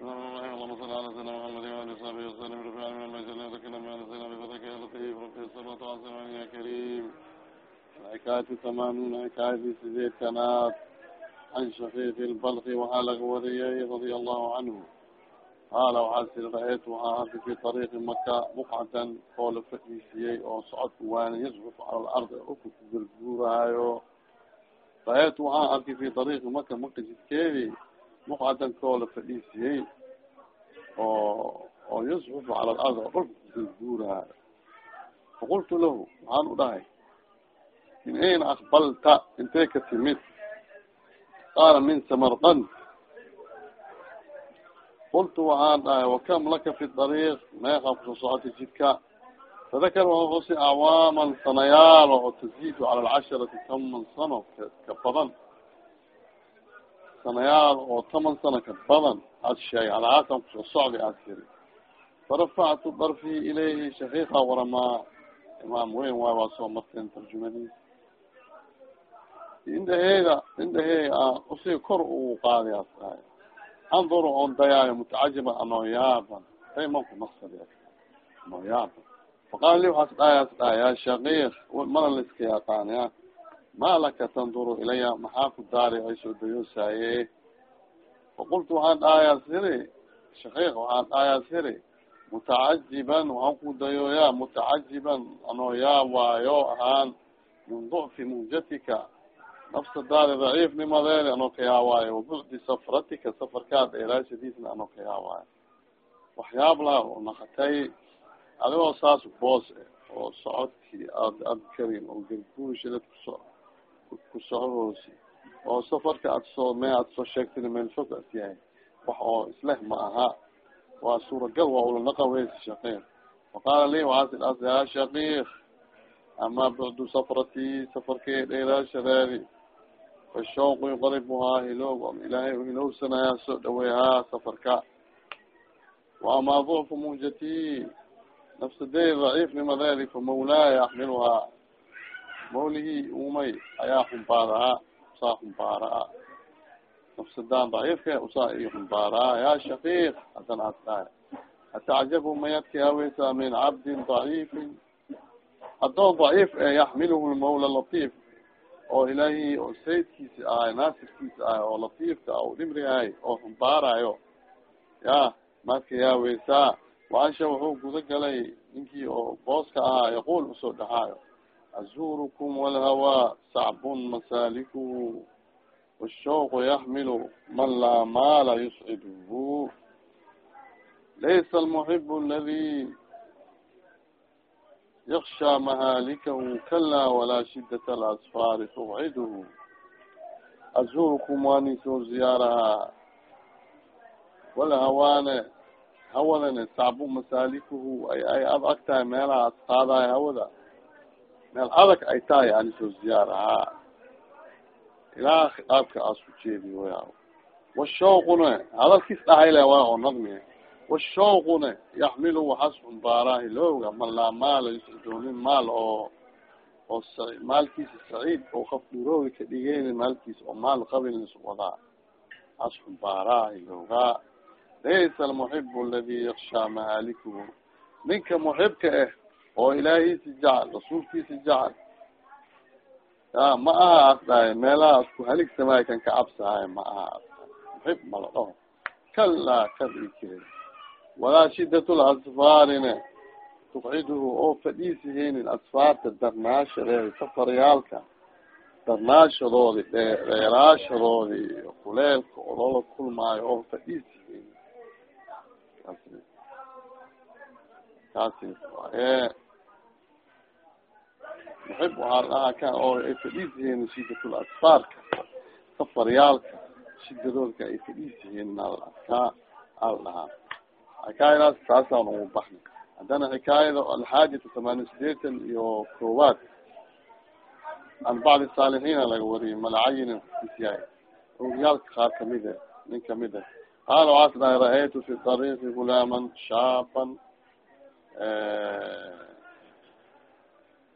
اللهم صل على سيدنا محمد وعلى صحبه وسلم رفيع من المجنة ذكرنا ما نسينا بفضلك يا لطيف رب الصلاة والسلام يا كريم الحكاية ثمانون حكاية سيديد كانت عن شقيق البلخ وحالق وريي رضي الله عنه qaala waxaa siri ra-aytu waxaa arkay fi طariiqi maka buqcatan oo la fadhiisiyey oo socodka waana yasbut cala lardi uka ku gurguuraayo ra-aytu waxaan arkay fi ariiqi maka maka jidkeedi buqcatan koo la fadhiisiyey oo oo yasbutu cala lardi oo dhulka ku gurguuraayo faqultu lahu waxaan u dhahay min ayna akbalta intay ka timid qaala min samarqand qultu waxaan dhahay wakam laka fi dariiq meeqa ku soo socota jidka fadakar waa hosi acwaaman sanayaalo oo taziidu cala alcasharati toman sano ka badan sanayaal oo toman sano ka badan aad sheegay halaasan ku soo socday aad tiri farafactu darfii ilayhi shakiika waramaa imaam weyn waay waa soo marteen tarjumadiis indhaheeda indhaheeda a u sii kor ugu qaaday aas dhahay andur on dayaayo mutacajiba anoo yaaban taymanku masad anoo yaaban li waxaas dhaayas dhahay ya shakiik mana laiska yaqaanaya ma laka tanduru ilaya maxaa ku daari ay soo dayoosaye faqultu waxaan dhaayaas hiri shakiik waxaan dhaayaas hiri mutacajiban waxaan ku dayooyaa mutacajiban anoo yaabaayo ahaan min ducfi muhjatika nafsadaada daciifnimadeeda anoo ka yaawaayo wabucdi safratika safarkaa dheeraashadiisna anoo ka yaawaayo waxyaab laha oo nakatay adigoo saas boos oo socodkii aad ad karin oo garguushadad kuso ku socdoosi oo safarka ad soo me ad soo sheegtin meel fog as yahay wax oo isleh ma aha waa suuragal waa ulanaqaweysi shaqiiq faqaala li idhaas yaa shaqiik ama bucdu safrati safarkay dheeraashadeedi fashawqu yuqaribuhaa hiloog ilaahay hilowsanayaa soo dhaweehaa safarka. Wa amaa ducfu muhjati nafsadeedi daciifnimadeedi fa mawlaaya yaxmiluhaa mawlihii umay ayaa xumbaaraa usaa xumbaaraa nafsadaan daciifka usaa iyo xumbaaraa yaa shaqiiq haddana as dhahay atacjabu mayadka haweysaa min cabdin daciifin. Addoon daciif e yaxmiluhu lmawla latiif. Oo ilaahi oo sayidkiisi ahay naasirkiisi ahay oo latiifka u dhimri ahay oo xumbaarayo ya maadka yaaweysaa waasha wuxuu guda galay ninkii oo booska ahaa yaqul u soo dhaxaayo azurukum walhawaa sacbun masaalikuhu washawqu yaxmilu man laa maala yusciduhu laysa almuxibu aladi yaksha mahaalikahu kala walaa shidat alasfaari tubciduhu azurukum waani soo ziyaarahaa wala hawaane hawadane sacbu masaalikuhu ay ay ad ag tahay meelaha as qaadayo hawada meel adag ay tahay ani soo ziyaarahaa ilaa khitaabka aas ku jeedi waya washawquna hadalkiis dhahayle waa oo nadmi washawquna yaxmilu waxaas xumbaaraa hilooga man laa maala yuscidoonin maal oo oo maalkiisa saciid oo kaf dhurooga ka dhigeyni maalkiisa oo maal qabin wadaa. As xumbaaraa hiloogaa laysa almuxibu aladi yakshaa mahaalikuhu ninka muxibka ah oo ilaahiisi jecel rasuulkiisi jecel. Ya ma aha as dhahay meelaha asku haligsamaayo kan ka cabsahayo ma aha as muxib mala dhaho. Kalaa kad ikire walaa shidat lasfaarine tuqciduhu oo fadhiisihaynin asfaarta darnaashadeedi safaryaalka darnaashadoodi dhee dheeraashadoodi kuleelka oo loola kulmaayo oo fadhiisihaynin kaasi waaye muxib waxaa dhahaa ka oo ay fadhiisihaynin shidatul asfaarka safaryaalka shidadoodka ay fadhiisihaynin al adkaa al dhahaa xikaayadaas taasaan ugu baxna haddana xikaayada alxaajatu tamaaniya sideetan iyo koowaad an bacdi saalixiina laga wariyay malacayinin is yahay ogyaalka qaar kamida nin ka mid a qaala waxaas dhahay ra'aytu fi dariiqi gulaaman shaaban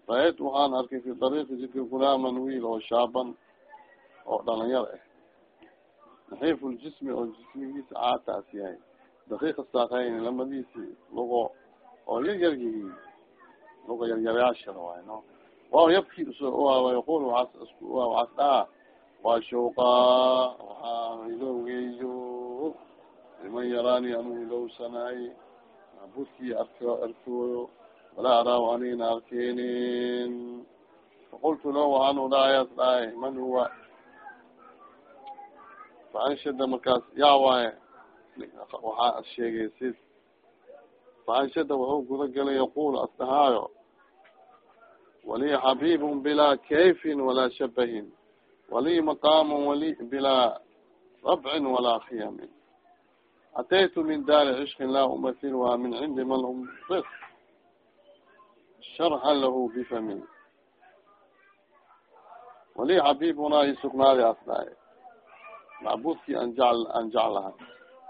ra'aytu waxaan arkay fi dariiqi jidka gulaaman wiil oo shaaban oo dhalinyar ah naxiifu ljismi oo jismigiisa caataas yahay. Daqiiqa saakayn lamadiisi lugo oo yar yar yihiin. Lugo yaryaryaashada waay no? Wa yabki yaqul waxaas dhaha waa shawqa waxaa ilowgeeyo liman yaraani anu ilowsanaay macbudkii arko arkooyo walaa araahu anina arkeenin faqultu lahu waxaan udhaayas dhahay man huwa faanshada markaas yaa waaye waxaa sheegaysid faanshada wuxuu guda galay yaqul asdahaayo wali xabib bilaa kayfin walaa shabahin wali maqaam wali bilaa rabcin walaa khiyamin ataytu min daari cishqin laa umathilha min cindi man hum sharxa lahu bifami wali xabibunaa isugnaadi asdhaay macbudkii an jecl aan jeclahay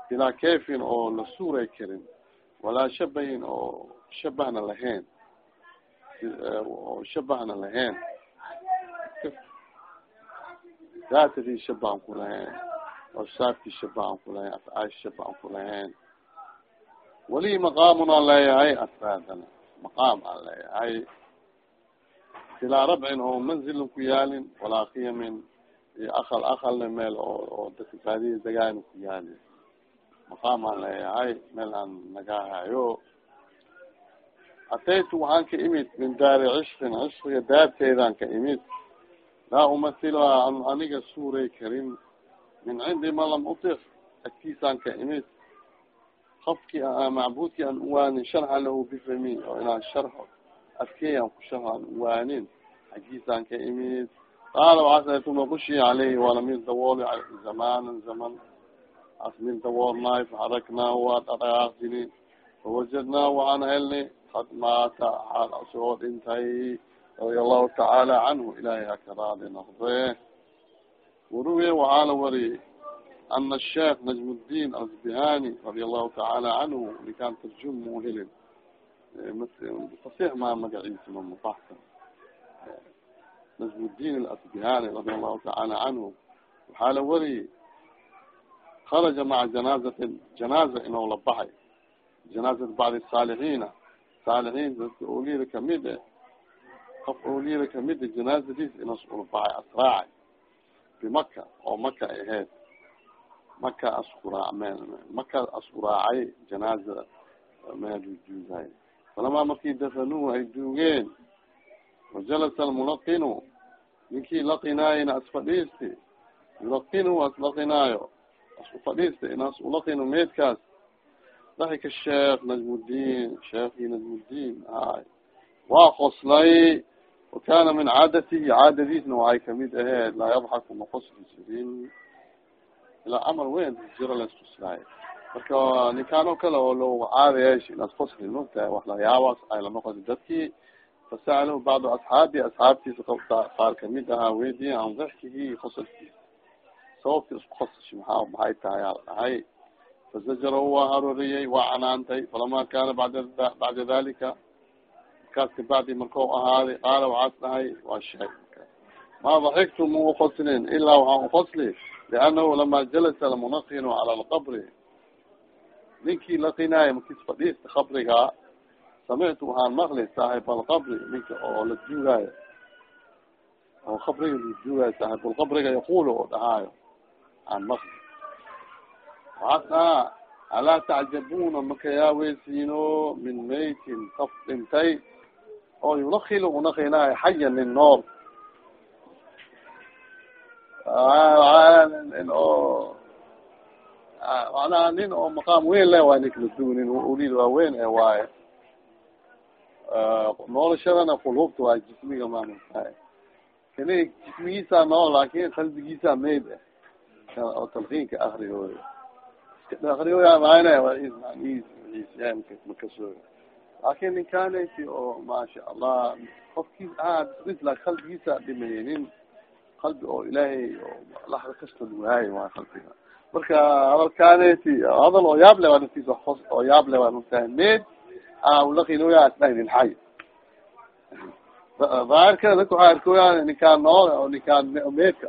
bilaa kayfin oo la suuray karin walaa shabahin oo shabahna lahayn oo shabahna lahayn daatadii shabahan ku lahayn awsaafkii shabahan ku lahayn afcaash shabahan ku lahayn wali maqaamun aan leeyahay asraadana maqaam aan leeyahay bilaa rabcin oo manzilin ku yaalin walaa kiyamin iyo akal akalna meel oo dadka baadiya dagaana ku yaalin. Maqaam aan leeyahay meel aan nagahayo ataytu waxaan ka imid min daari cishqin cishqiga daarteedaan ka imid. Laa umathiluhaa an aniga suuray karin min cindi man lam utic agtiisaan ka imid qofkii macbudkii aan uwaanin sharxa lahu bifami oo inaan sharxo adkeeyaan ku sharxo aan uwaanin xaggiisaan ka imid qaala waxaas uma kushii caleyhi waala mid dawooli zamanan zaman as mid dawoolnaay faxaraknaahu waa dhaqaaqjini fawajadnaahu waxaan helnay kad maata xaal asagoo dhintay radia allahu tacaala canhu ilahay haka raadi noqde waruwiye waxaa la wariyey ana sheekh najm الdin asbihani radia allahu tacaala canhu nikaan tarjum mu helin fasix maa magaciisa ma mufaxsan najm الdin alasbihani radia allahu tacaala canhu waxaa la wariyey kharaja maca janaazatin janaaza inuu la baxay janaazat bacdi saalixiina saalixiin dadka oliyada kamid e qof oliyada kamida janaazadiis inas ula baxay asraacay bimaka oo maka ay ahayd maka askuraac maka askuraacay janaaza meeljuugahay falamaa markii dafanuhu ay duugeen wajalasa almulaqinu ninkii laqinaayena asfadhiisti yulaqinu aslaqinaayo asku fadhiista inaas ulaqino meedkaas. Daxika sheekh najmuddin sheekii najmuddin hay waa qoslay wakana min caadatihi caadadiisna waxay ka mid aheed laa yadxaku ma qosli jirin ilaa amar weyn jiro laiskuslaay marka ninkaan oo kale oo looga caadayeesh inaad qosli mogtahay wax lahayaabaas ay lanoqoti dadkii. Fasa'alahu bacdu asxaabi asxaabtiisa qaar ka mid ahaa weydiye an dixkihi qosolkiisa sababti isku qosasha maxaa maxay tahay al dhahay. Fazajara waa harooriyey waa canaantay. Falama kana bada bacda dalika markaas kabacdi markau ahaaday qaala waxaas dhahay waa sheeg ma daxigtu ma uqoslin ilaa waxaan uqosli liannahu lama jalasa almunaqinu cala alqabri ninkii laqinaaya markis fadhiista qabriga samictu waxaan maqli saaxib alqabri ninka oo la duugaayo oo qabriga la duugaayo saaxibulqabriga yaqul oo dhahaayo aan maqli waxaas dhahaa alaa tacjabuna makayaaweysiino min maytin kaf dhintay oo yulakilo unaqinaayo xaya nin nool nin oo macnaha nin oo maqaam weyn le waay ninkala duw nin ulid waaweyn e waaye noolashadana qulubta waay jismiga maamultahay kani jismigiisa nool laakin qalbigiisa mayd oo talqiinka akriyooy akriyooya maana makaso laakin ninkanati oo maasha allah qofkiis isla qalbigiisa dhimaynin qalbi oo ilaahay laxda kasta luwaayo waa qalbiga. Marka hadalkaneti hadal oo yaab le waa naftiis os oo yaab le waa nugtahay med ulaqinoya isdhahin xay daahirkada dadka waxaa arkooya ninkaan nool oo ninkaan meedka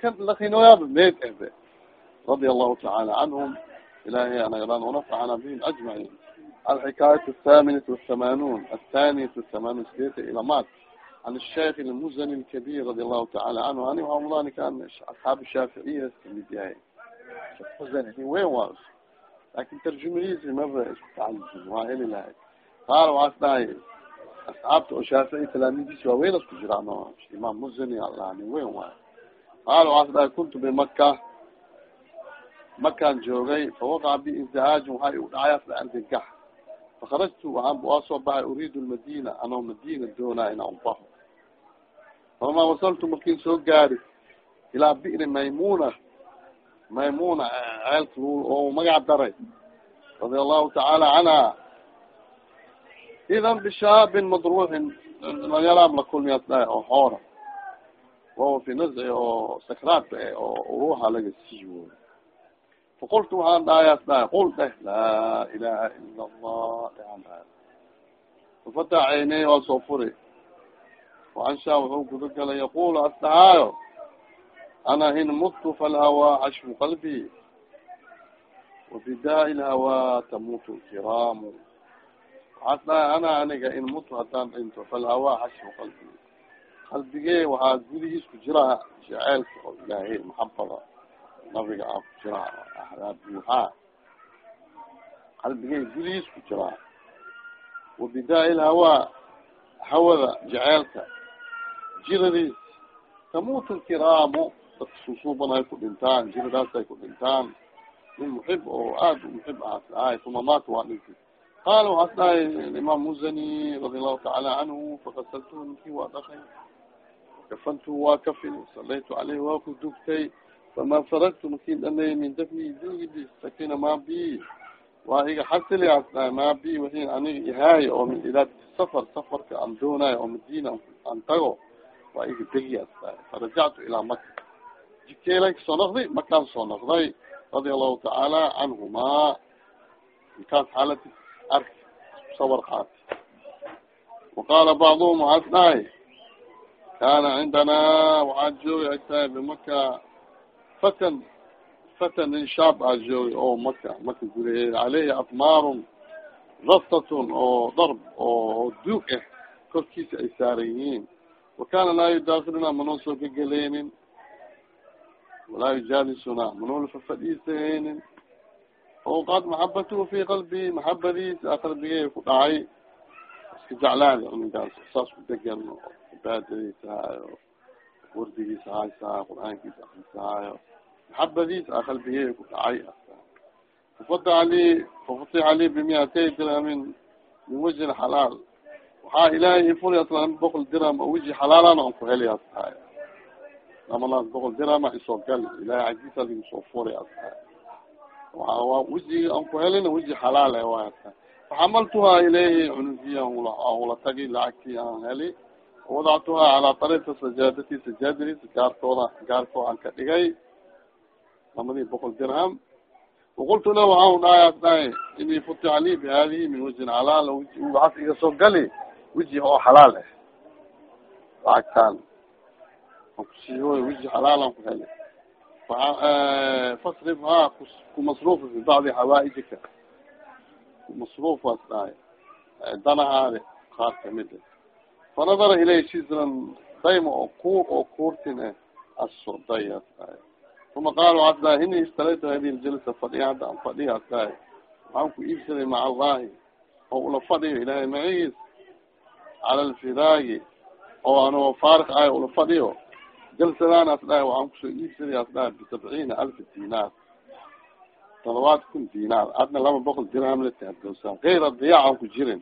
kan laqinoyaaba med ebe radia allahu tacaala canhum ilahay anagadaan wanafacana bihim ajmaciin. Alxikaayat athaminat wathamanuun athaniyat wathamanuun sideeta ilamaad an sheikh lmuzani lkabir radi allahu taala canhu ani waxamudani kan asxaab shaaficiya ka mid yahay muzani nin weyn waa laakiin tarjumadiisi maba isku tacalujin waa heli lahay qaala waxaas dhahay asxaabta oo shaafici talaamidiisi waa weyn isku jiraan o imaam muzani ala nin weyn waayo qaala waxaas dhahay kuntu bimaka makaan joogay fawaqaca bi intihaajin waxay u dhacay asla argagax fakarajtu waaan waa soo baxay uriidu lmadina anoo madina doonaa inaan ubaxo falamaa wasaltu markin soo gaari. Ilaa bi'ri maymuna. Maymuna ceelka oo magac daray. Radia allahu tacaala canha idan bishaabin madruuxin dhalinyaraam la kulmiyaas dhahay oo xoora. Wawa fi nazci oo sakraadka e oo ruuxa laga sii wooy faqultu waxaan dhahayaas dhahay qul dheh laa ilaha ila allah dhean dhahay fafata ceyney waa soo furi waanshaa wuxuu gudagalay yaqul as dhahaayo ana in mudtu falhawaa cashfu qalbi wabidaa lhawaa tamuutu lkiraamu waxaas dhahay ana aniga in mudtu haddaan dhinto falhawaa cashfu qalbi qalbigee waxaa gudihiis ku jiraa jaceelka oo ilaahay maxabada nabiga a ku jiraa axdaa buuxaa qalbigee gudihiis ku jiraa wabidaa lhawaa hawada jaceelka jiradiis tamuutu lkiraamu dadka susuuban ay ku dhintaan jiradaas ay ku dhintaan nin muxib oo aad u muxib ahaas uma maata waa dhinti qaala waxaas dhahay imaam muzani radi allahu tacaala canhu fakasaltuhu ninkii waa dhakay kafantu waa kafin salaytu caleyhi waa ku dugtay fama faragtu markin dhanay min dafni dugidis sakina ma bi waa iga xasili as dhahay ma bi wain aniga ihaayo oo min ilaad safar safarka aan doonayo oo madina aan tago waa iga degi as dhahay farajactu ilaa maka jikeelay ka soo noqday makaan soo noqday radia allahu tacaala canhuma inkaas xaaladi ark sawar qaati waqaala bacduhum waxaas dhahay kana cindana waxaa joogay agtahay bimaka fatan fatan nin shaab aa joogay oo maka maka gudaheeda caleyhi atmaarun rastatun oo darb oo duug ah korkiisa ay saaran yihiin wa kana laa yudaakiluna manoo soo gegeleynin walaa yujaalisuna manool fafadhiisahaynin oo qad maxabatuhu fi qalbi maxabadiisa qalbigey ku dhacay iska jeclaada ninkaas saas ku degan cibaadadiisa haayo wardigiisa haysahayo qur'aankiisa akrisahaayo maxabadiis a qalbigey ku dhacay fafata ali fafutixa li bimiatay dirhamin min wajhin xalaal waxaa ilaahay ifuri aslan boqol dirham oo weji xalaalana on ku heli astahay lamalaas boqol dirhama isoo gal ilahay xaggiisa adigu soo furi astahay wejigi aan ku helina weji xalaal e waay astahay faxamaltuhaa ilayhi cunugiya ula tagi lacagtii aan heli. Wadactuhaa calaa tariiqi sajaadati sajaadadiisa gaarkooda gaarkoo aan ka dhigay. Lamadii boqol dirham waqultu lah waxaan dhahay as dhahay inii futixa li bi min wajhin xalaal waxaas iga soo gali weji oo xalaal ah lacagtaan. An kusiihoy weji xalaalan ku heli fasrifhaa kumasruufa fi bacdi xawaaijika kumasruufaas dhahay danahaade qaar ka mid a fanadara ilay shizran dayma oo kuur oo kuurtin assoday as uma qaal waxaas dhahay ini ishtaraytu hadi fadhiya hadda an fadhiya as waxaan ku iibsaday maca allahi oo ula fadhiyo ilahay macigiis cala alfiraagi oo anoo faarik ahay ula fadhiyo jalsadaan as dhahay waxaan ku soo iibsaday as bisabciina alfa dinaar todobaad kun dinaar adna laba boqol dirham latahadoosaa kayra diyaacan ku jirin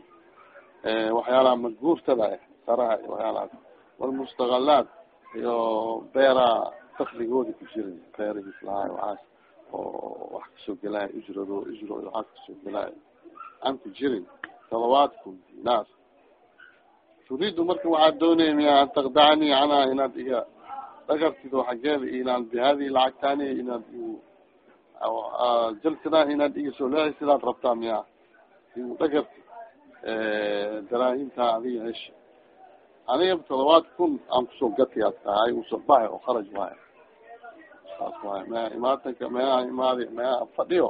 waxyaalaha maguurtada ah saraha iyo waxyaalahaas walmustaqalaat iyo beeraha dakligoodi ku jirin beerihiis lahaay waxaas oo wax ka soo gelaayo ujrado ujro iyo waxaas ka soo gelaayo aan ku jirin todobaad kun dinaar turiidu marka waxaad doonaya miya an takdacanii canaa inaad iga dhagartido xaggeeda inaan bihadi lacagtaani inaad jalsadaa inaad iga soo leexi sidaad rabtaa miya igu dhagarti daraahimtaa adiga hesha aniga todobaad kun aan ku soo gatiyaad tahay u soo baxay oo kharaj waayo saas waay maya imaatanka meyaha imaadi meyaha fadhiyo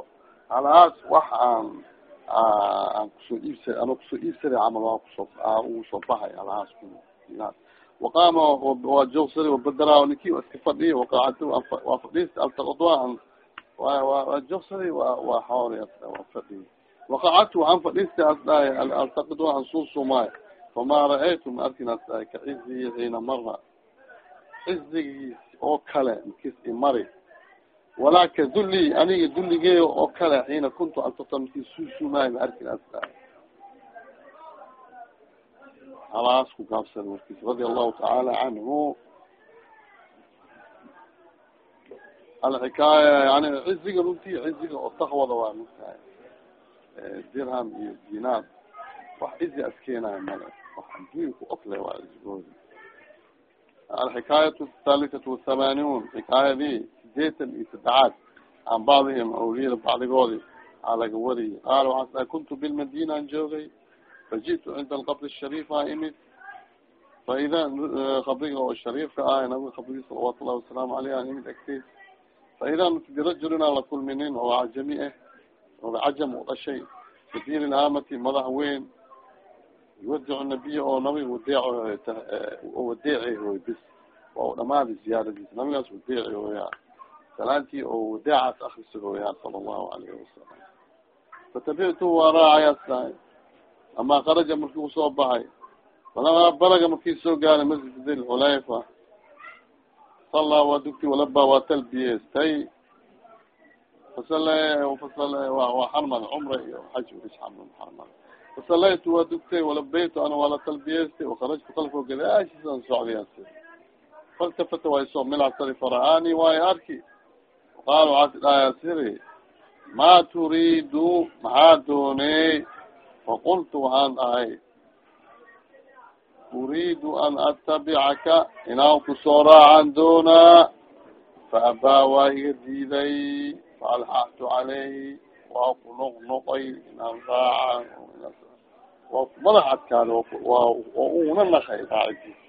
halaas wax aan aan ku soo iibsa ano ku soo iibsaday camal waa ku soo ugu soo baxay halaas waqaama waa joogsada wabadara ninki iska fadhiya waqacad waa fadhiista altaqadwa waa joogsaday wa waa xoor waa fadhiya waqacadtu waxaan fadhiistay as dhahay altaqadwa an suusumaayo fama ra'aytu ma arkin as dhahay kaciziyi xiina mara cizigiis oo kale makis imari walaa ka duli aniga duligeeyo oo kale xiina kuntu altata makis suusumaayo ma arkin as dhahay halaas ku gaabsada warkiis radia allahu tacaala canhu alxikaaya yani ciziga runtii ciziga oo takwada waa mutahay dirham iyo dinaar. Wax cizi askeenayo male wax adduunku ofle waa cizigooda alxikaayat athalithat wathamaaniun xikaayadii sideetan iyo saddexaad can bacdihim awliyada bacdigoodi aa laga wariyay qaala waxaa sa kuntu bilmadina an joogay faji'tu cinda alqabr shariif a imid faida qabriga oo shariifka ah nabiga qabrigi salawaatu wasalaamu aleyh an imid agteys faida birajulin aan la kulminin oo cajami ah oo cajam u dhashay kadiir ilhaamati madax weyn yuwadicu nabiya oo nabiga wadeec wadeeci hooy bis waa u dhamaadi ziyaaradiis nabigaas wadeeci hooya salaantii oo wadeecaas akrisi hooyaa sala allahu alayhi wasalam fatabictu waa raacayaas ama karaja marki u soo baxay. Falama balaga markii soo gaaray masjid dilxulayfa sallaa waa dugti walaba waa talbiyeestay. Fasala fasal waa xarmad cumra iyo xaj xarmad fasalaytu waa dugtay walabaytu ana waa la talbiyeystay wakarajtu kalfo gadaashiisan socdayan faltafata waa isoo milacsari fara-aani waayo arki qaal waxaasi dhaaya siri ma turiidu maxaa dooney faqultu waxaan dhahay uriidu an atabicaka inaan ku soo raacan doonaa faabaa waa iga diiday faalxaqtu calayhi waa ku noqnoqay inaan raaca waa madax adkaada waa una nakay raacidiis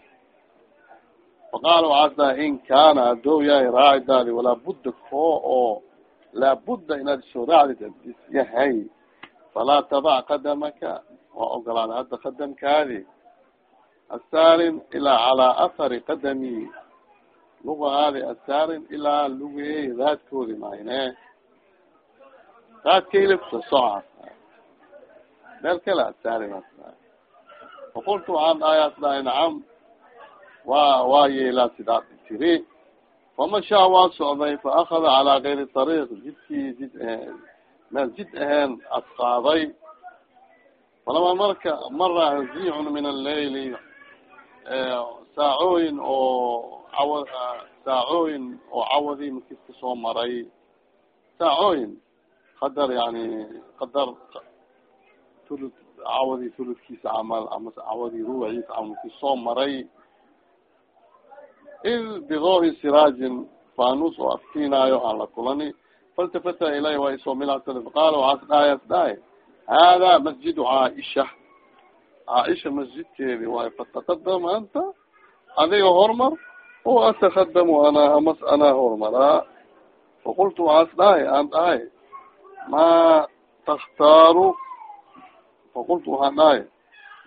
faqaala waxaas dhahay in kaana hadoo yahay raacidaadi walaa budda koo oo laabudda inaad isoo raacdid is yahay falaa tabac qadamaka waa ogolaada hadda qadamkaadi asaarin ilaa calaa ahari qadami lugahaadi asaarin ilaa lugey raadkoodi mayne raadkayla kusa socaas meel kale asaarin faqultu waxaan dhahayaas dhahay nacam waa waa yeelaa sidaa tiri. Famashaa waa socday fa akada calaa gayri ariiq jidkii jid meel jid aheen asqaaday falama marka mara haziicun min alleyli saacooyin oo cawa saacooyin oo cawadi markis ka soo maray. Saacooyin qadar yani qadar tulud cawadi tuludkiisa camal ama cawadi ruuciisa camal markii soo maray id bidoohi siraajin fanus oo aftiinaayo aan la kulani faltafata ilay waa isoo milacsada faqaala waxaas dhaayas dhaay hada masjidu caaisha caaisha masjidkeedi waay fataqadam anta adiga hormar o atakadamu anaa amas anaa hormaraa faqultu waxaas dhahay aan dhahay ma takhtaaru faqultu waxaan dhahay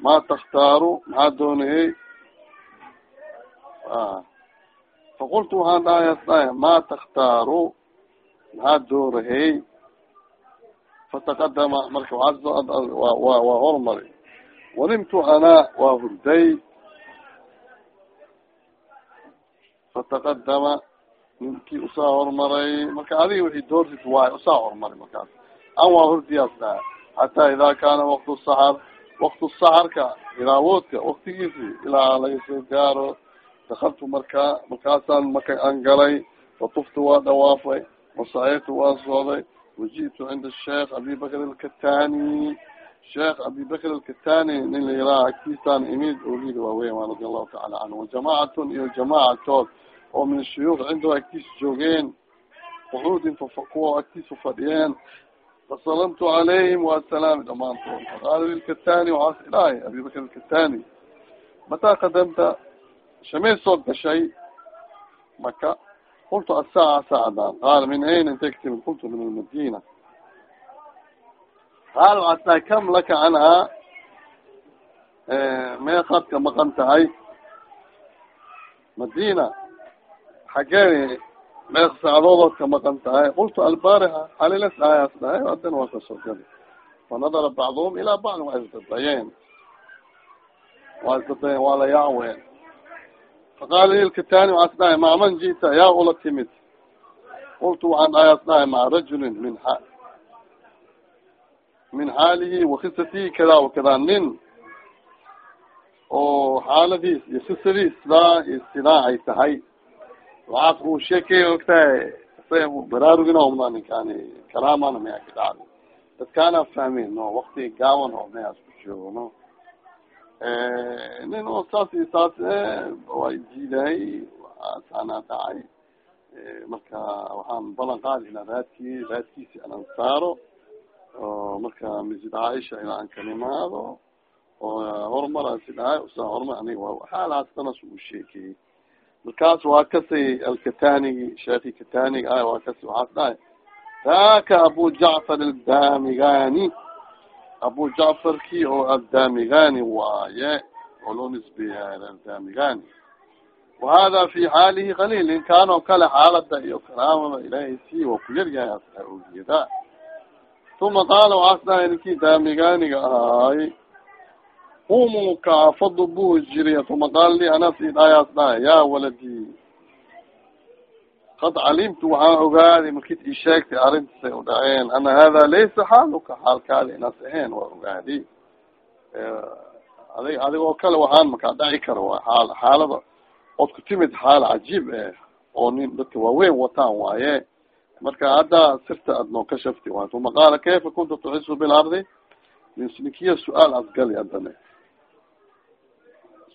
ma takhtaaru maxaa doonayey faqultu dhahay ma takhtaaru maxaa doorahey fataqadama marka waa hormari wanimtu anaa waa hurday fataqadama ninkii usaa hormaray marka adiga wixii doorsid waayo usaa hormari markaas an waa hurdiyaas dhaha hataa idaa kaana waktu saxar waktu saxarka iraawoodka waktigiisi ilaa laga soo gaaro dakaltu markaa markaasaan maka an galay fatuftu waa dhawaafay wasacaytu waa socday waji'tu cinda sheekh abi bakr alkatani sheekh abi bakr alkatani nin la yiraha agtiisaan imid olida waaweyn waa radi allahu taala canhu wajamacatun iyo jamaacatood oo min shuyuuk cindahu agtiisa joogeen qucuudin kuwa agtiisa fadhiyeen fasalamtu calayhim waasalaami dhamaantood faqaala lilkatani waxaas idhahay abi bakr alkatani mataa qadamta shamay soo gashay maka qultu asaaca saacadan qaala min ayn intay ka timid qultu min almadina qaal waxaas dhahay kam laka canhaa meeqaad ka maqan tahay madina xagee meeq sacdoodood ka maqan tahay qultu albariha xalilas aayaas dhahay haddana waa ka soo gadi fanadara bacduhum ilaa bacd waa isdadayeen waa isdadayeen waa la yaaween faqaala lilkitani waxaas dhahay maman ji'ta yaa ula timid qultu waxaan aayaas dhahay maca rajulin min a min xaalihi wakisatihi kada wakada nin oo xaaladiis iyo sisadiis sidaa iyo sidaa ay tahay waxaas uu sheekey ogtahay baraarugin omna ninkani karaamana maya ka dhacdi dadkaana fahmin no wakti gaaban oo mayaas ku joogo no nin oo saas iyo saas waa jiidahay saana dhacay marka waxaan balan qaadi inaa raadki raadkiisi anaan saaro oo marka masjid caaisha ilaa aan kalimaado oo horumarasi dhahay usa horumar xaalahaas danas uu sheekeyey markaas waa kasay alkatanigi sheeki kataniga ah waa kasi waxaas dhahay taaka abu jacfar aldamigani abu jacfarki oo aldamigani waaye oo loo nisbeeya aldamigani. Wahada fi xaalihi qalil in kaan oo kale xaalada iyo karaamada ilaahay sii waa ku yaryahay ogeeda uma qaala waxaas dhahay ninkii damiganiga ahaay umuka fadu buu jiriya uma qaala li anas idhayaas dhahay ya waladi kad calimtu waxaan ogaaday markid i sheegtay arrintasay u dhaceen ana hada laysa xaaluka xaalkaada inaas ahayn waa ogaaday. Adig adigoo kale waxaan makaa dhaci kara waa xaal xaalada ood ku timid xaal cajiib eh oo nin dadka waaweyn wataan waaye. Marka hadda sirta aad noo ka shafti waay uma qaala kayfa kunta tuxisu bilardi ninkiya su'aal asgali adane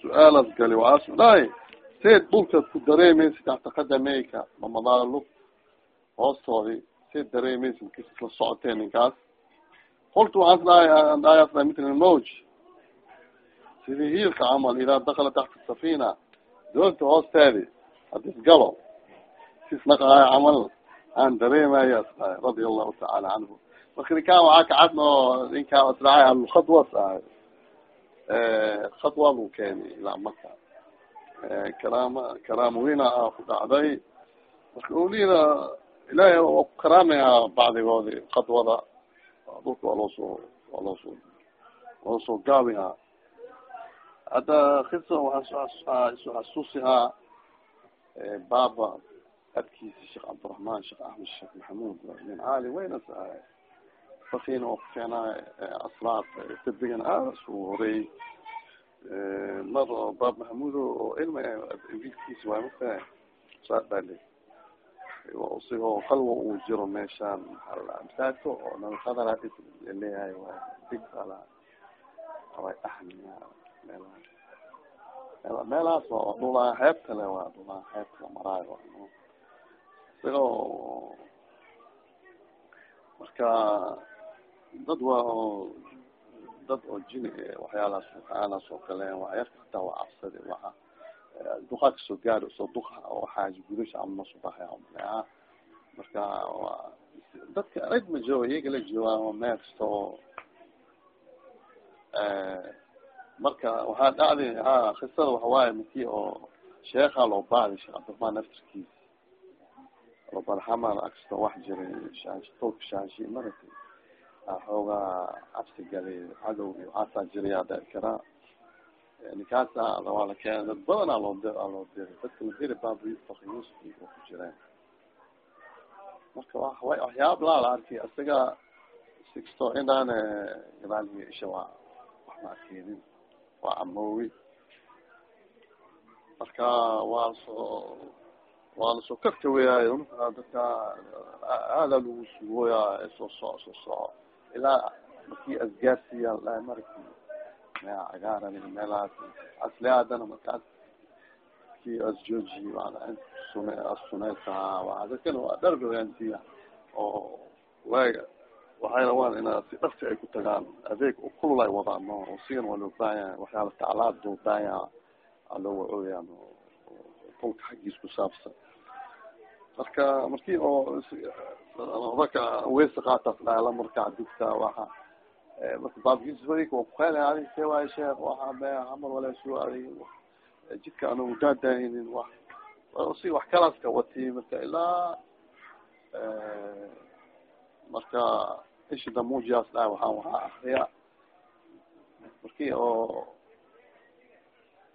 su'aal asgali waasu dhahay seed dhulkaad ku dareemaysa taxta qadameyka mamadaala lug hoostoodi seed dareemaysa markis isla socoteen ninkaas dhahayaas dhahay mitl moj. Sidii hiilka camal idaa dakala taxta safina doonta hoosteedi hadis galo. Sisnaqaayo camal aan dareemayaas dhahay radia allahu tacaala canhu marka ninkaan waxaa kacad oo ninkaan israacay alkhadwas ahay khadwa buu keeni ilaa maka karaama karaama weyna ah ku dhacday. Marka olina ilaahay waa ku karaamaya bacdigoodi khadwada dhulka waa loosoo waa loosoo loosoo gaabiha hadda kisa waxaa isu xasuusihaa baaba adkiisi sheekh cabdiraحman sheekh axmed sheekh maxamuud nin caali weynas fakin oo kukeenaa aslaad tabigan aada su horeey mar baab maxamuud oo ilma wiilkiisi waay mata saa dhali isigoo qalwa uu jiro meeshaan maxaa masaajidka oo nalqadala leeyahay waa dig ala way axmiya meelahaas meelahaas waa dhulaa xeebta le waa dhulaa xeebta maraayo isagoo marka dad waa oo dad oo jini waxyaalaas waxyaalaas oo kale waxyarka hataa waa cabsadi waxa duqa ka soo gaari soo duqa oo xaaji gudasha ama masubaxa malea marka waa dadka rag ma jooga iyaga la joogaa meel kasta oo marka waxaa dhacday ha kisada waxawaaye maki oo sheekha loo baaday sheekh cabdiraxmaan naftirkiisa loo baada xamal aksto wax jiray shaashi tolka shaashi marata xoogaa cabsi galay cadow iyo waxaasaa jiray dhici karaa ninkaasa waa la keenay dad badanaa loo di aa loo diray dadka la diri baabu faki yuusuf oo ku jireen marka wa waxyaab laa la arkay isaga sixto inaan gadaaliyo isha waa ma arkeenin waa amoowi marka waa la soo waa la soo karka weyaayo dadka aada lagu sugooya soo soco soo soco ilaa markii asgaarsiya la marki mea cagaaran meelahaas asli haddana markaas ki asjooji asuneysaha waa dadkana waa dhargaansiya oo waaga waxay rabaan ina si dhafsi ay ku tagaan adeeg kulul ay wadaan no sigan waa loo baahanya waxyaala taclaad loo baahanya aa loo wacooyaan tolka xaggiis ku saabsan marka marki oo raka weysa qaataas dhaala marka digta waxa marka baabkiisfadika wa kuhel adi se waay sheekh waxa be hamal wala su adi jidka anagu daadaahinin wa si wax kalaska wati marka ilaa marka ishi damujiyaas dha waaa waxaa akriya marki oo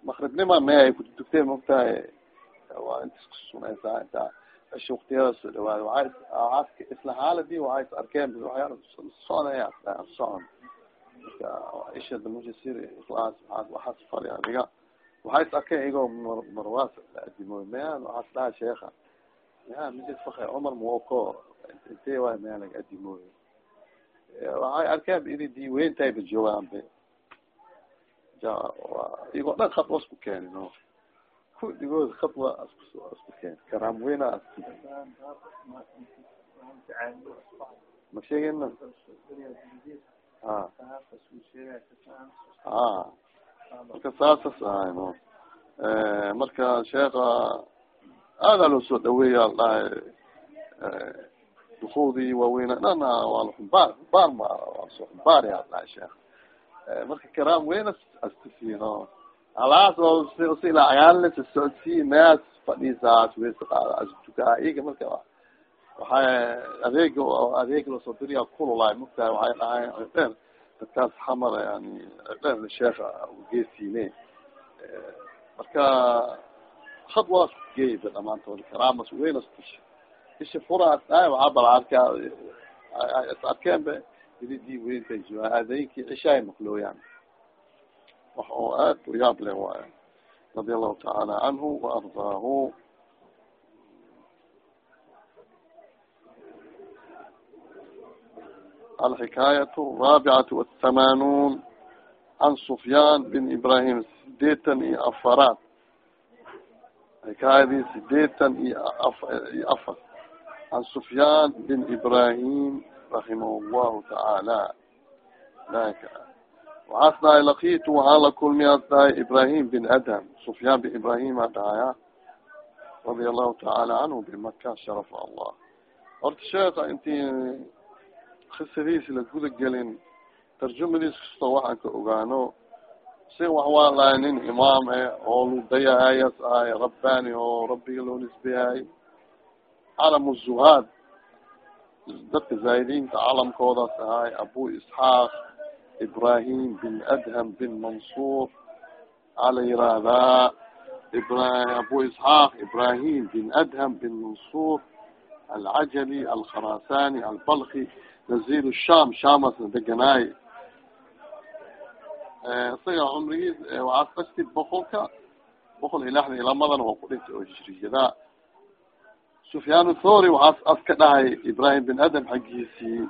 makribnima me ay kudugtee maogtahay waa inta isku sunaysaa inta ishi waktiyada soo dhawaada waaa isla xaaladi waxay is arkeen waxyaala soconaya socon marka isha damuji sir ikhlaas waxaas fari adiga waxay is arkeen igoo marwaas adimoy mayan waxaas dhaha sheeka ya mijid faka cumar muoko intee waay mayan laga adimoy waxay arkeen idi diiweyntayba joogaan be igoo dhan khad wa isku keeni no kudigood isku isku keeni karaam weyna ma sheegina a a marka saasas ahay no. Marka sheeka aada loo soo dhaweeya al dhahay dukuudii waaweyna. Dhan waa laxumbaar humbaar ma waa soo humbaari al dhahay sheekh marka karaam weyn astusino halaas oo si ilaa cayaalna sosocodsiy meas fadhiisaas weysa qaada asdukaa iyaga marka waxay adeega adeega la soo diriya kululaay mugtahay waxay dhahayn dheer dadkaas xamar yani dheer sheekha geesiine marka had waa geeyba dhamaantood karaamas weynas isha isha furaas dhahay waxaa bala arkaa is arkeen ba ididii weyntay adaynkii cishaay maklooyaan wax oo aad uyaab leh waay radia allahu tacaala canhu waardaahu alxikaayat alraabicatu wathamanuun can sufyaan bin ibrahim sideetan iyo afaraad xikaayadii sideetan iyo afar can sufyaan bin ibrahim raximah llahu tacaala waxaas dhahay lakitu waxaa la kulmiyaas dhahay ibrahim bin adham sufyaan bin ibrahim a dhahaya radia allahu tacaala canhu bimaka sharafa allah horta sheeka intii kisadiis la guda gelin tarjumadiis kastoo waxaan ka ogaano si wax waa lahay nin imaam e oo ludayahayas ahay rabbani oo rabbiga loo nisbeyahay calam zuhaad dadka zaahidiinta calamkoodaas ahay abu isxaaq ibrahim bin adham bin mansuur ala yirahdaa ibrahim abu isxaaq ibrahim bin adham bin mansuur alcajali alkharasani albalki nazir sham shamasna deganaay isaga cumrigiis waxaas kasti boqolka boqol iyo lixdan iyo lamadan waa ku dhintay oo hijriyada sufyaan thori waxaas as ka dhahay ibrahim bin adham xaggiisii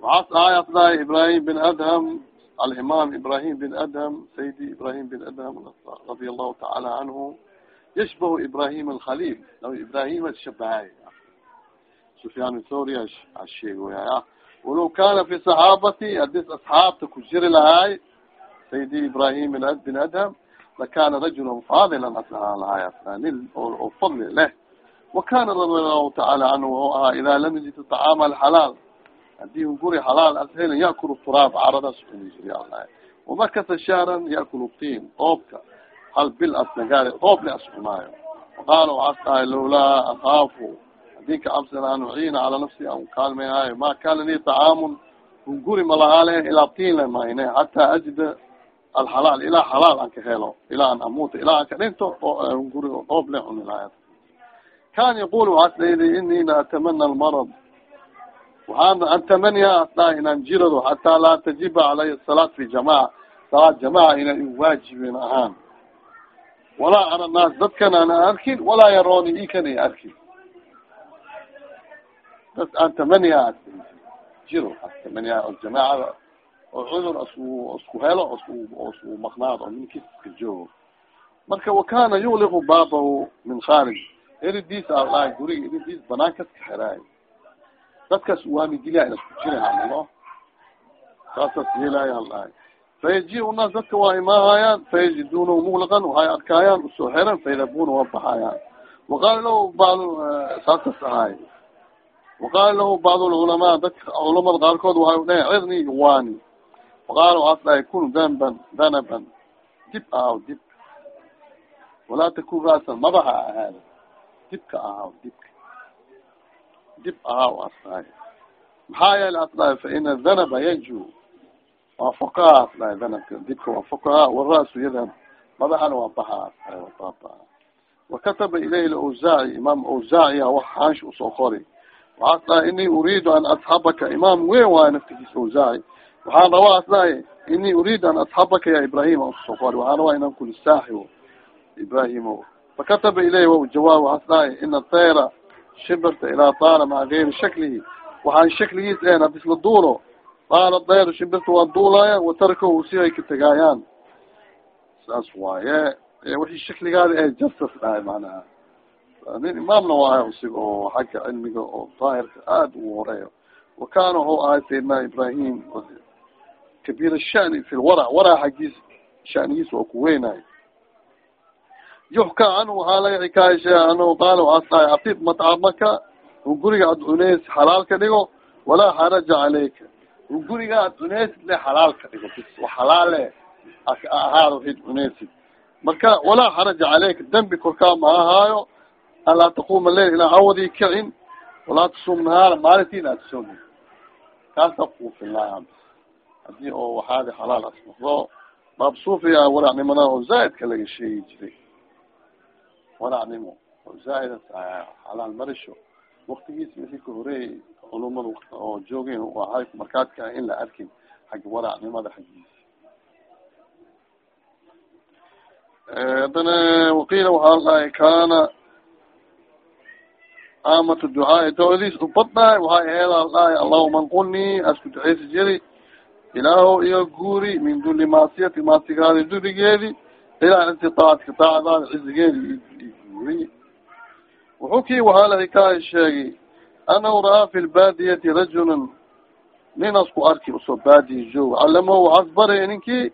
waxaas ahay as dhahay ibrahim bin adham alimaam ibrahim bin adham sayidi ibrahim bin adham radia allahu tacaala canhu yashbahu ibrahim alkhalil nabi ibrahim shabahay sufyaan thori asheegaya walow kana fi saxaabati hadis asxaabta ku jiri lahaay sayidi ibrahim bin adham lakana rajula fadila lahaay nin oo fadli leh wakana radia allahu tacaala canhu wuxuu ahaa idaa lam yajid طacaama alxalaal haddii guri xalaal as helin yakulu turaab caradaas cuni jiri ala wamakasa shahran yakulu tin oobka hal bil asnagaari ooble as cunaayo waqaala waxaas dhahay lawlaa akaafu haddii ka cabsan an uciina cala nafsi an kaalmayhaayo ma kana li طacaamun hunguri malahaale ilaa tin le mayne hataa ajida alxalaal ilaa xalaal an ka helo ilaa an amuuta ilaa an ka dhinto oo hunguri oob le cuni lahay kan yaqul waxaas laydi ini la atamana almarad waxaan an tamaniya asdhaha inaan jirado hataa laa tajiba calay salaat fi jamaca salaad jamaca inaan iwaajibin ahaan walaa ara naas dadkan aan arkin walaa yarooni ikan ay arkin bas aan jiro tamaniya o jamaacada oo cudur asku isku helo isku isku maqnaad oo minkiis iska joogo marka wakana yugliqu baabahu min kharij eridiis a dhahay guriga eridiis banaankas ka xeraay dadkaas waamigilya isku jira hamalo saasas yeelaya hal dhahay fayaji unaas dadka waa imaahayaan fayajiduna mugliqan waxay arkaayaan u soo xiran faydabuna waa baxayaan. Waqaala lahu bacd saasas ahay waqaala lahu bacd lculamaa dadka culamada qaarkood waxay dhahay cidni wani faqaala waxaas dhahay kun danban danaban. Dib ahaw dib. Walaa takun ra'san madaxa ahaada dibka ahaw dibka dib ahaw as dhahay maxaa yeele as dhahay fa ina danaba yanju waa fokaha as dhahay danabka dibka waa fokaha warasu yadhab madaxana waa baha as dhahay wabaaba wakataba ilayhi lawsaaci imaam awsaaciya wax xaansha u soo qori waxaas dhahay ini uriidu an asxabaka imaam weyn waayo naftigiis awsaaci waxaan rabaa as dhahay ini uriidu an asxabaka ya ibrahim u soo qori waxaan rabaa inaan kuli saaxibo ibrahimo fakataba ilayhi wa jawaab waxaas ina tayra shibirta ilaa taala maca gayri shaklihi waxaan shakligiis ahen hadis la duulo qaala dayr shimbirta waa duulaya watarkahu si ay ka tegaayaan saas waaye wixii shakligaada ee jastas dhahay manaha nin imaamna waayo isiga oo xagga cilmiga oo daahirka aada u horeeyo wa kaana wuxuu ahay sayidna ibrahim kabiir shani fi lwarac warac xaggiis shanigiis waa ku weynayo yuxka canhu waxaa laga xikaayasheeya anahu qaala waxaas dhahay atib matcamaka u guriga ad cuneys xalaal ka dhigo walaa xaraja caleyka u guriga ad cuneysid le xalaal ka dhigo bis xalaale ahaad waxid cuneysid. Marka walaa xaraja caleyka dembi korkaa ma ahaayo an laa taquma leil ilaa awadii kicin walaa tasum nahaara maalintiin aad soomi kaasa kuufilaa haddii oo waxaadi xalaal asnoqdo baabsuufiya waracnimada oo zaaidka laga sheegi jiray waracnimo oo zaaida xalaal marisho waktigiis wixii ka horeeyay culumada oo joogeen ahay markaadka in la arkin xagga waracnimada xaggiisa haddana waqiila waxaa dhahay kana amatu ducaai dawadiis ubadnahay waxay aheedaa dhahay allahuma nqulnii asku duceysi jiri ilaaho iyo guuri min duli maasiyati maasigaadi durigeedi ilaa intitaatka taacdaada cizigeedi i guuri wuxuu kii waxaa la hikaaya sheegay anahu ra'aa fi lbaadiyati rajulan nin asku u soo baadiya joogo calamahu waxaas baray ninkii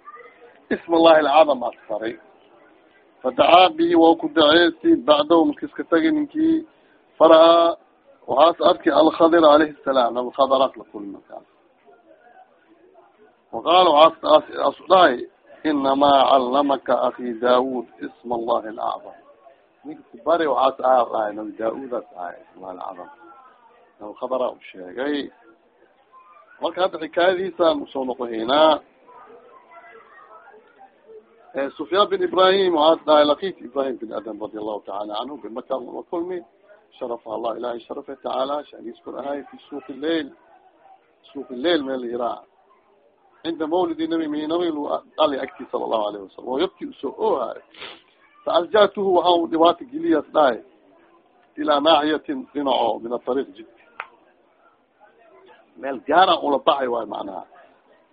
isma allahi alcadam as baray fadacaa bihi waa ku daceysi bacdahu markiska tagi ninkii fara-aa waxaas arki alkhadir alayhi salaam nabkhadaraas la kulmi markaas waqaala waxaas asu dhahay inamaa callamaka aki daawud isma allahi alacdam ninka ku bari waxaas aa dhahay nabi daa-uudaas ahay isma allahi alcadam nabkhadara u sheegay marka hadda xikaayadiisaan u soo noqohaynaa sufyaan bin ibrahim waxaas dhahay lakit ibrahim bin adam radi allahu taala canhu bimaka la kulmi sharafa allah ilahay sharafe tacaala shaniis kor ahay fi suuq leil suuq leil meel iraa cinda mawlidi nabi mi nabi dhali agti sala allahu alayhi wasalam oo yabki u soo ohaay faasjatuhu waxaa dhibaata geliyas dhahay ilaa naaxiyatin dhinaco min atariiq jidka meel gaara ula baxay waay macnaha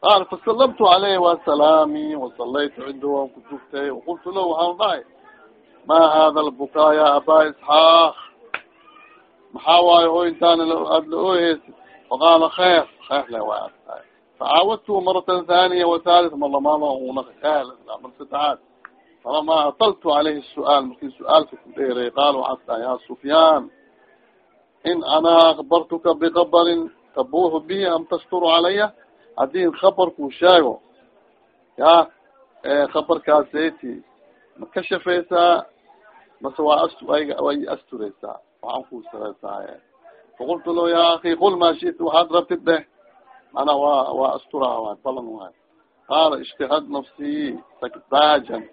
qaal fasalamtu caleyh waa salaami wasalaytu waan ku dugtay waqultu lahu waxaan dhahay ma hada lbukaa ya abaa isxaaq maxaa waayo o intaan aad la ooheysid faqaala kheer kheer le waay astahay facaawadtuhu maratan thaniya wathalit marlamaada una mar saddexaad falamaa ataltu caleyhi su'aal markii su'aalka ku dheeray qaal waxaas dhahay ya sufyaan in anaa akbartuka bikabarin tabuuxu bihi am tasturu calaya haddii khabarkuu sheego ya khabarkaaseti ma ka shafaysaa mase waa way astureysaa waxaan kuusareysaay faqultu lahu ya aki qul maa shita waxaad rabtid dheh mana waa waa astura waay balan waay qaala ishtihad nafsii sakdaajan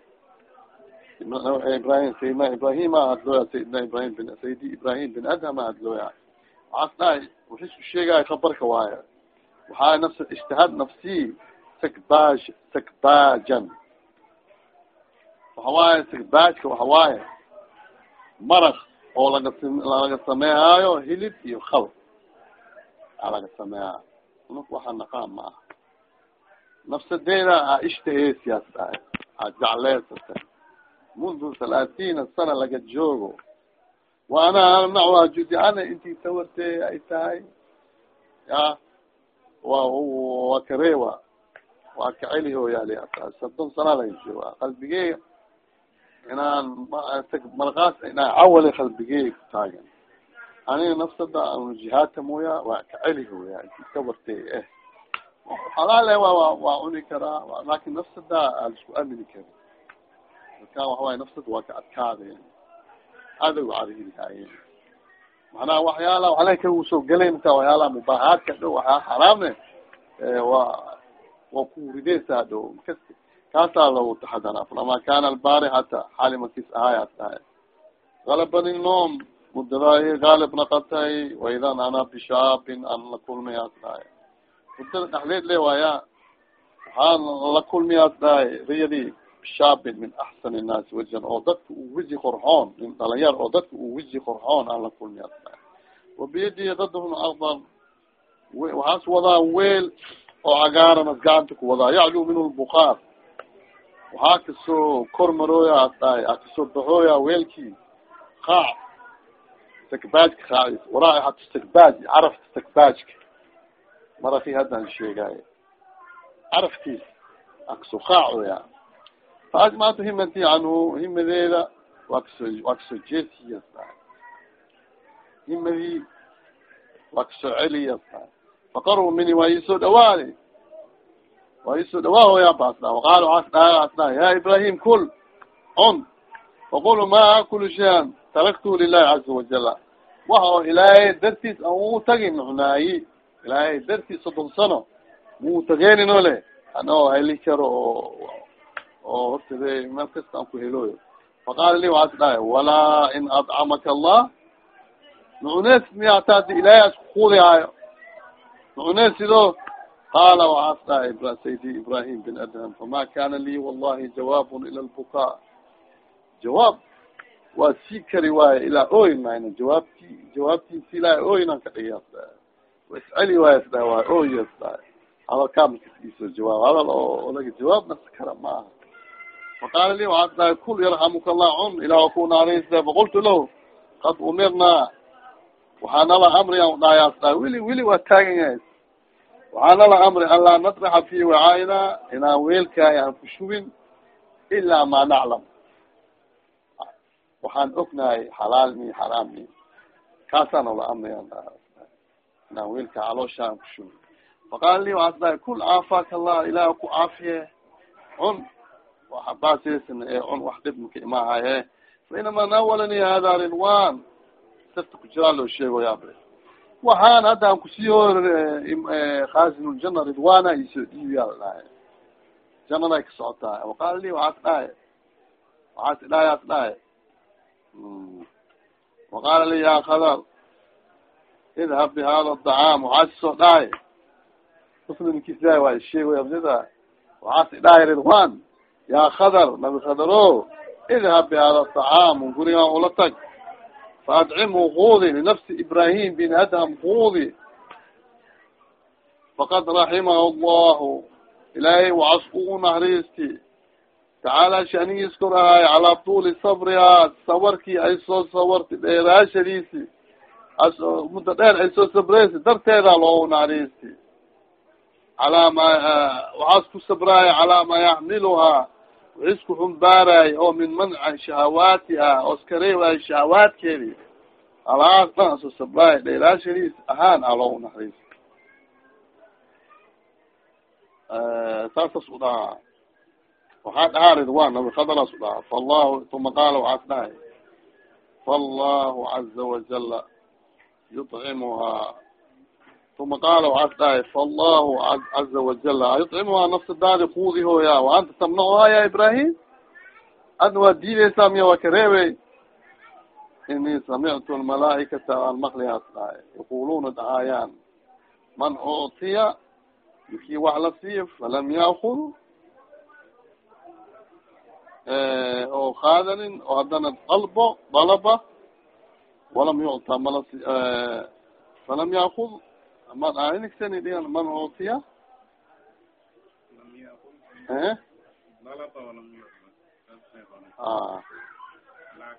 ibrahim sayidna ibrahima hadlooya sayidna ibrahim bin sayidi ibrahim bin adhama hadlooya waxaas dhahay waxisku sheegaayo khabarka waayo waxaa nafs ishtihad nafsii sakdaaj sakdaajan waxa waaye sakdaajka waxa waaye maraq oo laga laga sameehaayo hilib iyo khal aa laga unuk waxa naqaan ma. Aha nafsadeeda a ishtaheesiyaas dhahay a jecleysata mundu halaaثiina sana laga joogo wa ana nawa judiana intii sawartee ay tahay ya wa waa kareewa waa kacelihoyaali soddon sana laga jooga qalbigeega inaan markaas inaan cawale qalbigeega ku taagan aniga nafsada jihaadka mooya waa kacelihoya intii sawartee eh xalaal e wa waa cuni karaa laakiin nafsada alisku amini kari dadkan waxawaay nafsada waa ka adkaadayen adag carihilihaayen macnaha waxyaala waxla ka soo gelay marka waxyaalaha mubaahaadka dho waxyaa xaraamne wa waa kurideysaa dho kaasaa lagu taxadana falama kana albarihata xali makis ahaayaas dhahay galabani noom mudadaay gaalib naqatay waidan ana bishaabin an la kulmayaas dhahay mudada dhexdeed le waaya waxaan la kulmiyaas dhahay riyadii bishaabin min axsan innaasi wajan oo dadka uu weji qorxoon nin dhalinyar oo dadka uu weji qorxoon aan la kulmiyaas dhahay wabiyadihi dadhun akbar waxaas wadaa weel oo cagaaranas gacanta ku wadaa yaclu minhu lbukaar waxaa ka soo kor marooyaas dhahay a ka soo baxooya weelkii qaac stakbaajka qaacis waraaixat stakbaaj carafta stakbaajka maraki haddaan sheegaayo caraftiis akasoo qaacoya fa ajmactu himati canhu himadeeda waa ka soo waa ka soo jeesiyas dhahay himadii waa ka soo dhahay faqarbu mini waa iisoo dhawaadi waa iisoo dhawaahoya baasda waqaal waas dhahay as dhahay ya ibrahim kul on faqulu ma akulu shayan taraktu lilahi caza wajala waxa oo ilaahay dartiis an uu tagin cunaayi ilaahay dartiis soddon sano muu tageenino le ano heli karo oo oo hortade meel kasta aan ku helooyo faqaala li waxaas dhahay walaa in adcamaka allah macunees miya hataa adi ilaahay as kukuudihaayo macunees sido qaala waxaas dhahay saydi ibrahim bin adham fama kana lii wallahi jawaabun ila lbukaa jawaab waa sii kari waayo ilaa oyn mayna jawaabti jawaabtiisi ilaa oynan ka dhigay asda wa isceli waayo asda waa oy asda hadalkaa makiskiiso jawaab hadal oo laga jawaab nafsi kara ma. Aha faqaala li waxaas dhahay kul yarxamuka allah cun ilah ku naareysa faqultu lahu qad umirnaa waxaa nala amri an dhahay as dhahay wili wili waa taagan yahay waxaa nala amri an laa natraxa fi wacaayina inaan weelkaay aan ku shubin ilaa ma naclam waxaan ognahay xalaal mi xaraam mi. Kaasaan ola amriya inaan weelka caloosha aan ku shubin faqaala li waxaas dhahay kul caafaka allah ilaah ku caafiye cun waxabaasesan ee cun wax dhib maka imaahaye fa inamaa nawalani hada ridwan sirta ku jiraa loo sheego yaabe waxaan hadda aan ku sii hor khaazinuljana ridwana isoo dhiibiyaa la dhahay. Janaday ka socotaa. Waqaala li waxaas dhahay waxaas dhahay as dhahay waqaala li ya khadar idhab bihada dacaam waxaas soo dhahay muslimkiisa waa sheegay absida waxaas dhahay ridwan. Ya khadar nabi khadaro idhab bihada dacaam gurigaan ula tag. Faadcimhu quudi linafsi ibrahim bin adham quudi faqad raximahu allahu ilaahay waxas ugu nahriisti tacaala shanigiis kor ahaay calaa tuuli sabrihaa sabarkii ay soo sabartay dheeraashadiisi. As muddo dheer ay soo sabreysa darteeda loogu nahriisti calaa ma waxaas ku sabraaya calaa maa yaxmiluhaa wixis ku xumbaaraay oo min manci shahawaatiha oo iskareewaay shahawaadkeedi. Alaas dhan asoo sabraay dheeraashadiis ahaan a loogu nahriisti saasas u dhahaa waxaa dhahaa ridwan nabi khadaraas u dhahaa. Fallahu uma qaala waxaas dhahay fallahu caza wajala yuطcimuhaa uma qaala waxaas dhahay fallahu caza wajala yuطcimuhaa nafsa daadi kuudi hooya wa anta tamnacuhaa ya ibrahim adna waa diideysaa miya waa ka reebey inii samictu lmalaaikata aan maklihaas dhahay. Yaquluna dhahaayaan man uctiya mikii wax la siiyo falam yaakud oo qaadanin oo haddana dalbo dalaba walam yucta mala falam yaakud ma inigsani dhigan man uctiya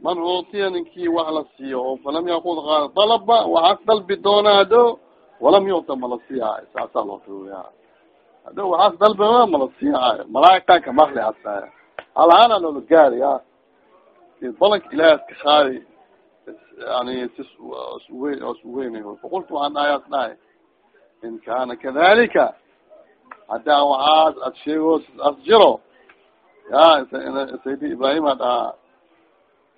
man uctiya ninkii wax la siiyo oo falam yaakud qaada dalaba waxaas dalbi doonaa hado walam yucta mala siihayo saasaa loo fiiriya hado waxaas dalbama mala siihayo malaaigtan kamakli asaya halahaana loola gaari a balanka ilahi aska qaadi yani sis suwe suweynay faqultu waxaan dhahay in kana kadalika haddaa waxaas ad sheegoos as jiro ya saydi ibrahim a dhahaa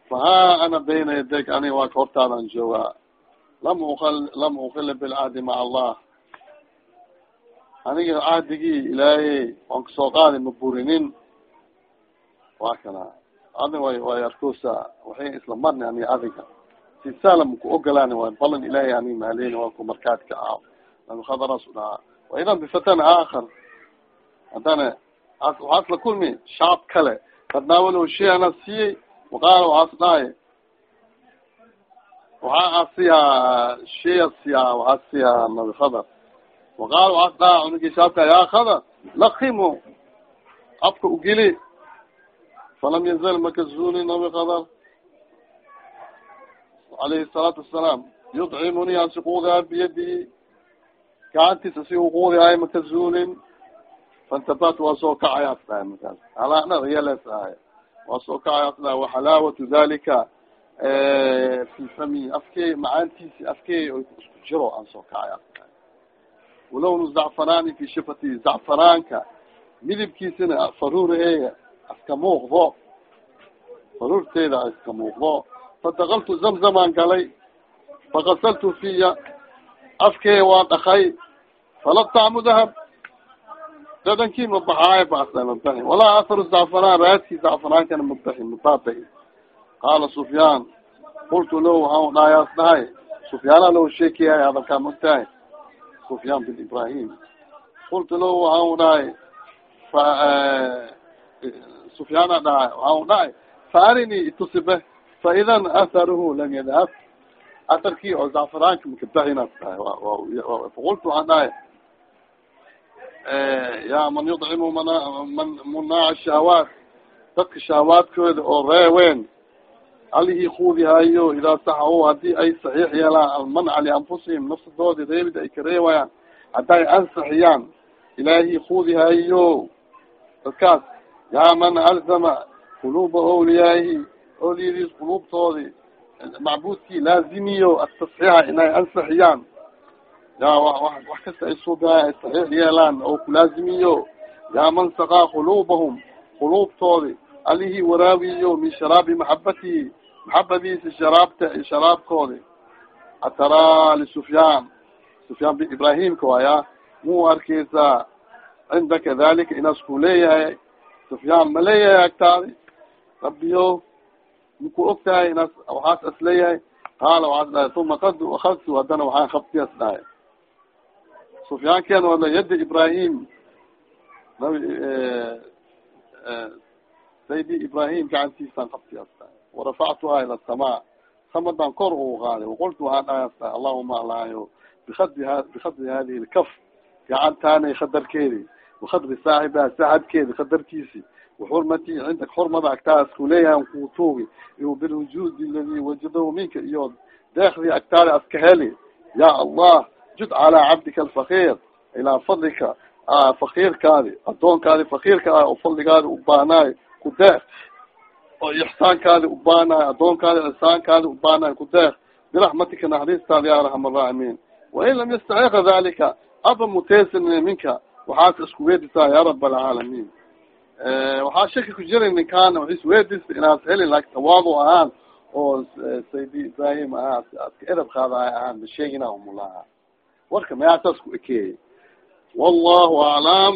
fahaa ana bayna yadayk aniga waa ka hortaadan joogaa lam ual lam ukila bilcahdi maca allah. Aniga cahdigii ilaahay waan ka soo qaadi ma burinin waa kana. Adin way arkoosa waxay isla marni aniga adiga si salam ku ogolaan way balan ilaahay ani maaleyni waa ku markaadka ah lama khadaras u dhahaa waidan bifatan aakhar. Haddana waxaas la kulmi shacab kale. Kadnaawalo shay siiyey waqaala waxaas dhahay waxaa asiyaa shaya siyaa waxaa siyaa nabi waqaala waxaas dhaha unigi shacabka yaa khadar lakimu afka ugeli falam yazal makazuni nabi khadar alayhi الsalaatu wasalaam yudcimuni asi quudihay biyadihi gacantiisa si uquudihay makazulin fantabat waa soo kacayaas dhahay markaas alaana yeles ahay waa soo kacayaas dhahay waxalaawatu dalika fi fami afkey macaantiisi afkey o isku jiro aan soo kacayaas dhahay walownu zacfaraani fi shifati zacfaraanka midibkiisina faruuraheya aska muuqdo faruurteeda iska muuqdo fadakaltu zamzamaan galay. Fakasaltu fiya afkee waa dhakay fala tacmu dahab. Dadankii mabaxaayo basa mabaxi walaa aharu zacfaraan raadkii zacfaraankana mabaxi mababahi qaala sufyaan qultu lahu waxaan dhaayaas dhahay sufyaana sheekiyahay hadalkaa magtahay sufyaan bin ibrahim qultu lahu waxaan dhahay fa sufyaana dhahay waxaan dhahay faarini itusibe faidan atharuhu lam yadhab atarkii oo zacfaraanka makabaxinaas dhahay faqultu waxaan dhahay ya man yudcimu man munaaca shahawaat dadka shahawaadkooda oo reeween alihii kuudihayo idaa saxahu haddii ay saxiix yeelaan almanca lianfusihim nafsadoodi reebida ay ka reewayaan hadda ay ansaxiyaan ilaahii kuudihayo dadkaas yaa man alzama quluuba awliyaahi awliyadiis quluubtoodi macbuudkii laazimiyo atasxiixa inay ansaxiyaan ya wax kasta ay suugaay ay saxiix yeelaan oo kulaazimiyo yaa man saqaa quluubahum quluubtoodi alihii waraawiyo min sharaabi maxabatihi maxabadiisi sharaabta sharaabkoodi ataraa lisufyaan sufyaan bin ibrahimka waaya muu arkeysaa cindaka dalika inaas ku leeyahay sufyaan ma leeyahay agtaadi rabbiyo maku og tahay inaas waxaas as leeyahay? Qaala waxaas dhahay uma qad akadtu haddana waxaan kabtiyas dhahay sufyaankeena wala yadda ibrahim nabi saydi ibrahim gacantiisaan kabtiyas dhahay warafactuha ila asamaa samadan kor uu qaaday. Waqultu waxaan dhahas dhahay allahuma alayo bikadi bikadri hadihi lkaf gacantaanay khadarkeedi wakadri saaxibiha saaxibkeedi khadarkiisi waxurmati cindak xurmada agtaas kuleeyahan kutuugi iyo bilwujuudi ladi wajadahu minka iyo deekdii agtaada aska heli ya allah jud calaa cabdika alfakir ilaa fadlika fakirkaadi adoonkaadi fakirka ah oo fadligaadi ubaanaayo ku deeq oo ixsaankaadi ubaanayo adoonkaadi ixsaankaadi ubaanayo ku deeq biraxmatika naxariistaada ya arxam araaximiin wain lam yastaxiqa dalika aba muteysin minka waxaas isku weedisaa ya rab alcaalamiin waxaa shaki ku jira ninkaan wais weedista inaas heli laakin tawaadu ahaan oo saydi ibrahim ahaa aska edab qaadaay ahaan masheegina umulaha warka mayaasaas ku ekeeyay wallahu aclam